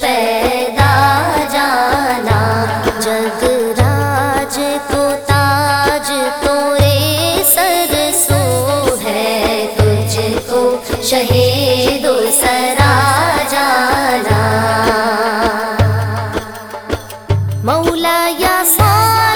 پیدا جانا، جگ راج کو تاج تورے سر سو ہے، تجھ کو شہید سرا جانا۔ مولا یا سال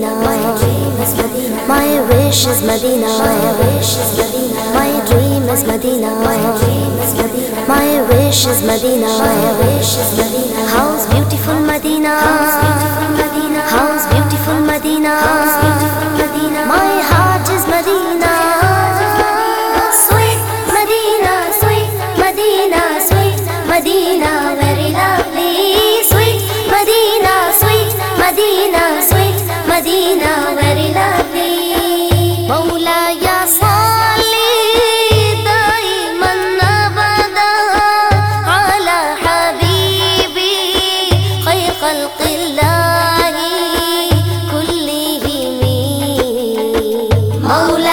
مائ ڈری مدین وائ ما ویش مدین ہاؤس بل مدینہ ہاؤس بیوٹیفل مدینا مولا